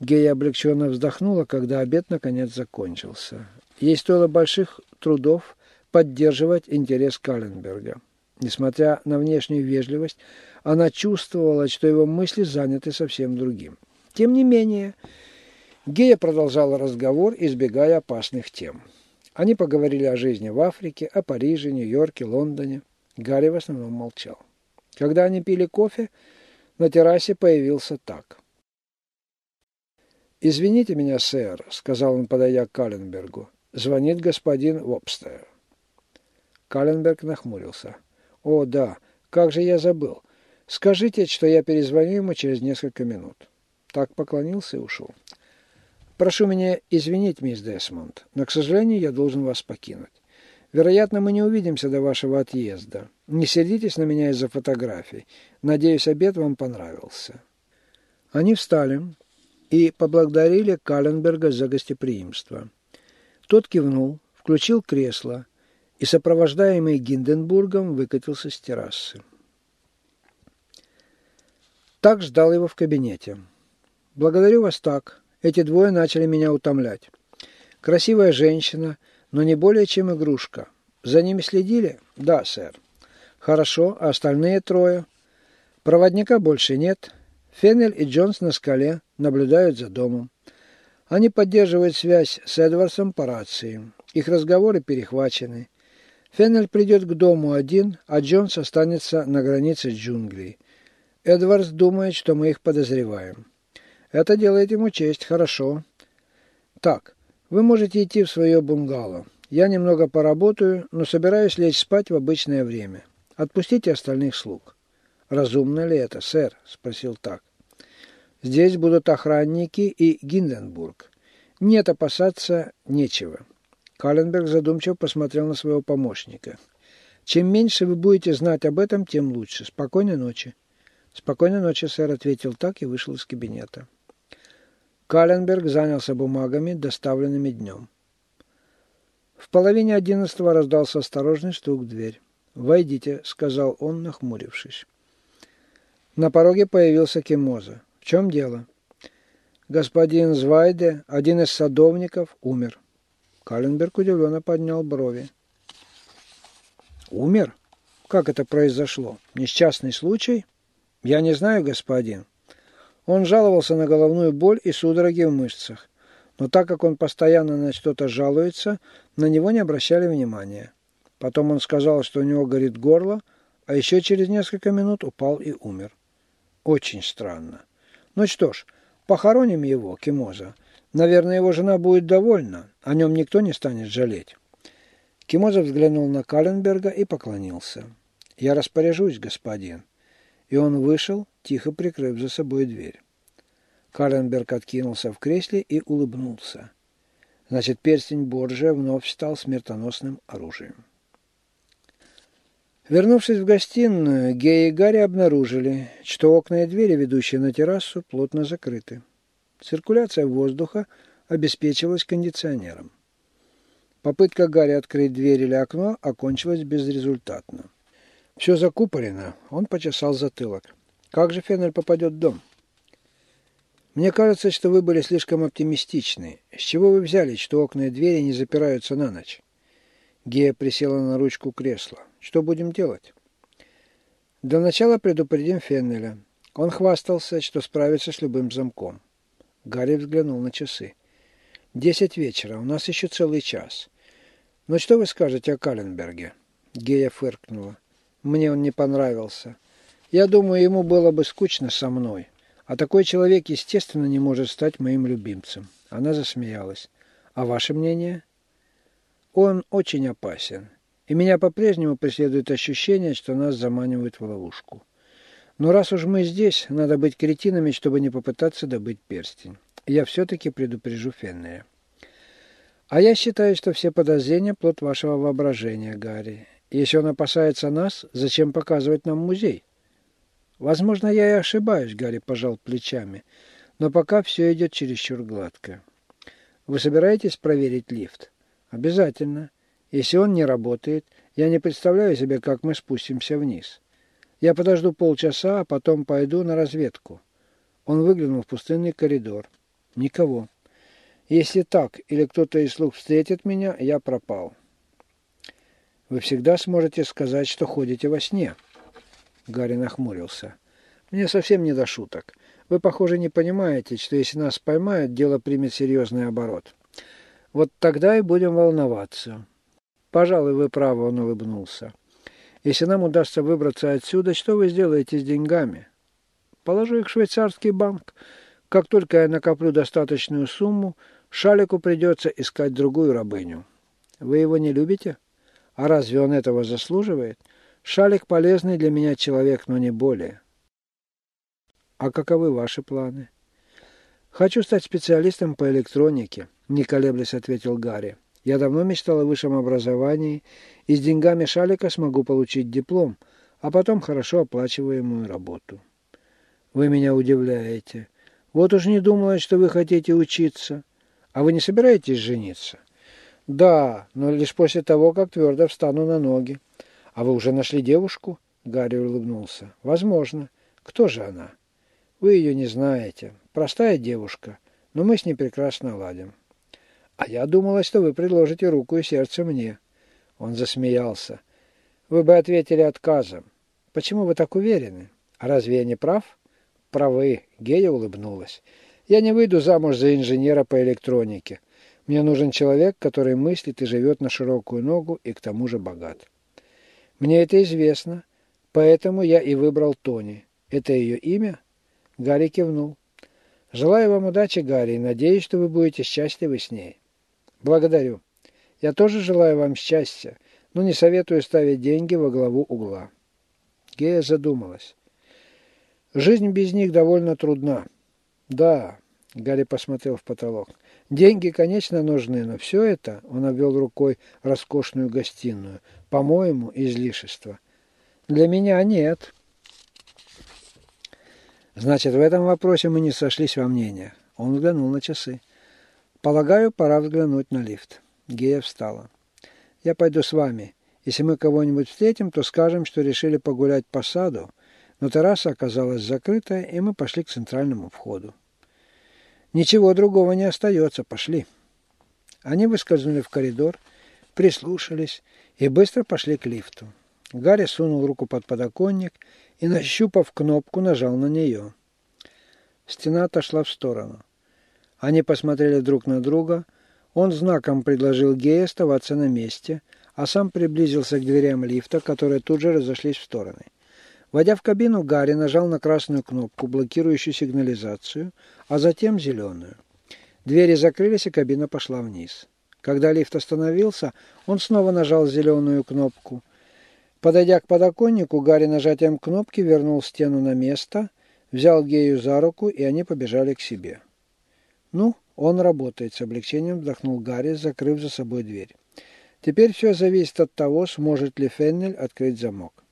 Гея облегченно вздохнула, когда обед наконец закончился. Ей стоило больших трудов поддерживать интерес Калленберга. Несмотря на внешнюю вежливость, она чувствовала, что его мысли заняты совсем другим. Тем не менее, Гея продолжала разговор, избегая опасных тем. Они поговорили о жизни в Африке, о Париже, Нью-Йорке, Лондоне. Гарри в основном молчал. Когда они пили кофе, на террасе появился так. «Извините меня, сэр», — сказал он, подойдя к Каленбергу. «Звонит господин Вобстер». Каленберг нахмурился. «О, да, как же я забыл. Скажите, что я перезвоню ему через несколько минут». Так поклонился и ушел. «Прошу меня извинить, мисс Десмонд, но, к сожалению, я должен вас покинуть. Вероятно, мы не увидимся до вашего отъезда. Не сердитесь на меня из-за фотографий. Надеюсь, обед вам понравился». Они встали и поблагодарили Каленберга за гостеприимство. Тот кивнул, включил кресло и, сопровождаемый Гинденбургом, выкатился с террасы. Так ждал его в кабинете. «Благодарю вас так. Эти двое начали меня утомлять. Красивая женщина, но не более чем игрушка. За ними следили? Да, сэр. Хорошо, а остальные трое? Проводника больше нет. Феннель и Джонс на скале наблюдают за домом. Они поддерживают связь с Эдвардсом по рации. Их разговоры перехвачены. Феннель придет к дому один, а Джонс останется на границе джунглей. Эдвардс думает, что мы их подозреваем. Это делает ему честь, хорошо. Так, вы можете идти в свое бунгало. Я немного поработаю, но собираюсь лечь спать в обычное время. Отпустите остальных слуг. Разумно ли это, сэр? Спросил так. Здесь будут охранники и Гинденбург. Нет, опасаться нечего. Каленберг задумчиво посмотрел на своего помощника. Чем меньше вы будете знать об этом, тем лучше. Спокойной ночи. Спокойной ночи, сэр, ответил так и вышел из кабинета. Каленберг занялся бумагами, доставленными днем. В половине одиннадцатого раздался осторожный стук в дверь. «Войдите», — сказал он, нахмурившись. На пороге появился Кемоза. «В чем дело?» «Господин Звайде, один из садовников, умер». Каленберг удивленно поднял брови. «Умер? Как это произошло? Несчастный случай?» «Я не знаю, господин. Он жаловался на головную боль и судороги в мышцах. Но так как он постоянно на что-то жалуется, на него не обращали внимания. Потом он сказал, что у него горит горло, а еще через несколько минут упал и умер. Очень странно. Ну что ж, похороним его, Кимоза. Наверное, его жена будет довольна, о нем никто не станет жалеть. Кимоза взглянул на Каленберга и поклонился. «Я распоряжусь, господин». И он вышел, тихо прикрыв за собой дверь. Каленберг откинулся в кресле и улыбнулся. Значит, перстень Борджия вновь стал смертоносным оружием. Вернувшись в гостиную, Гея и Гарри обнаружили, что окна и двери, ведущие на террасу, плотно закрыты. Циркуляция воздуха обеспечивалась кондиционером. Попытка Гарри открыть дверь или окно окончилась безрезультатно. Все закупорено. Он почесал затылок. Как же Феннель попадет в дом? Мне кажется, что вы были слишком оптимистичны. С чего вы взяли, что окна и двери не запираются на ночь? Гея присела на ручку кресла. Что будем делать? Для начала предупредим Феннеля. Он хвастался, что справится с любым замком. Гарри взглянул на часы. «Десять вечера. У нас еще целый час. Но что вы скажете о Каленберге?» Гея фыркнула. Мне он не понравился. Я думаю, ему было бы скучно со мной. А такой человек, естественно, не может стать моим любимцем. Она засмеялась. А ваше мнение? Он очень опасен. И меня по-прежнему преследует ощущение, что нас заманивают в ловушку. Но раз уж мы здесь, надо быть кретинами, чтобы не попытаться добыть перстень. Я все-таки предупрежу Феннея. А я считаю, что все подозрения – плод вашего воображения, Гарри. Если он опасается нас, зачем показывать нам музей? Возможно, я и ошибаюсь, Гарри пожал плечами, но пока все идет чересчур гладко. Вы собираетесь проверить лифт? Обязательно. Если он не работает, я не представляю себе, как мы спустимся вниз. Я подожду полчаса, а потом пойду на разведку. Он выглянул в пустынный коридор. Никого. Если так, или кто-то из слуг встретит меня, я пропал. Вы всегда сможете сказать, что ходите во сне. Гарри нахмурился. Мне совсем не до шуток. Вы, похоже, не понимаете, что если нас поймают, дело примет серьезный оборот. Вот тогда и будем волноваться. Пожалуй, вы правы, он улыбнулся. Если нам удастся выбраться отсюда, что вы сделаете с деньгами? Положу их в швейцарский банк. Как только я накоплю достаточную сумму, Шалику придется искать другую рабыню. Вы его не любите? А разве он этого заслуживает? Шалик полезный для меня человек, но не более. А каковы ваши планы? Хочу стать специалистом по электронике, не колеблясь, ответил Гарри. Я давно мечтал о высшем образовании и с деньгами Шалика смогу получить диплом, а потом хорошо оплачиваемую работу. Вы меня удивляете. Вот уж не думала, что вы хотите учиться. А вы не собираетесь жениться? Да, но лишь после того, как твердо встану на ноги. А вы уже нашли девушку? Гарри улыбнулся. Возможно. Кто же она? Вы ее не знаете. Простая девушка, но мы с ней прекрасно ладим. А я думала, что вы предложите руку и сердце мне. Он засмеялся. Вы бы ответили отказом. Почему вы так уверены? А разве я не прав? Правы. Гея улыбнулась. Я не выйду замуж за инженера по электронике. Мне нужен человек, который мыслит и живет на широкую ногу и к тому же богат. Мне это известно, поэтому я и выбрал Тони. Это ее имя? Гарри кивнул. Желаю вам удачи, Гарри, и надеюсь, что вы будете счастливы с ней. Благодарю. Я тоже желаю вам счастья, но не советую ставить деньги во главу угла. Гея задумалась. Жизнь без них довольно трудна. Да, Гарри посмотрел в потолок. Деньги, конечно, нужны, но все это, он обвел рукой роскошную гостиную, по-моему, излишество. Для меня нет. Значит, в этом вопросе мы не сошлись во мнениях. Он взглянул на часы. Полагаю, пора взглянуть на лифт. Гея встала. Я пойду с вами. Если мы кого-нибудь встретим, то скажем, что решили погулять по саду, но терраса оказалась закрытая, и мы пошли к центральному входу. Ничего другого не остается, пошли. Они выскользнули в коридор, прислушались и быстро пошли к лифту. Гарри сунул руку под подоконник и, нащупав кнопку, нажал на нее. Стена отошла в сторону. Они посмотрели друг на друга. Он знаком предложил Гея оставаться на месте, а сам приблизился к дверям лифта, которые тут же разошлись в стороны. Войдя в кабину, Гарри нажал на красную кнопку, блокирующую сигнализацию, а затем зеленую. Двери закрылись, и кабина пошла вниз. Когда лифт остановился, он снова нажал зеленую кнопку. Подойдя к подоконнику, Гарри нажатием кнопки вернул стену на место, взял Гею за руку, и они побежали к себе. «Ну, он работает», — с облегчением вздохнул Гарри, закрыв за собой дверь. «Теперь все зависит от того, сможет ли Феннель открыть замок».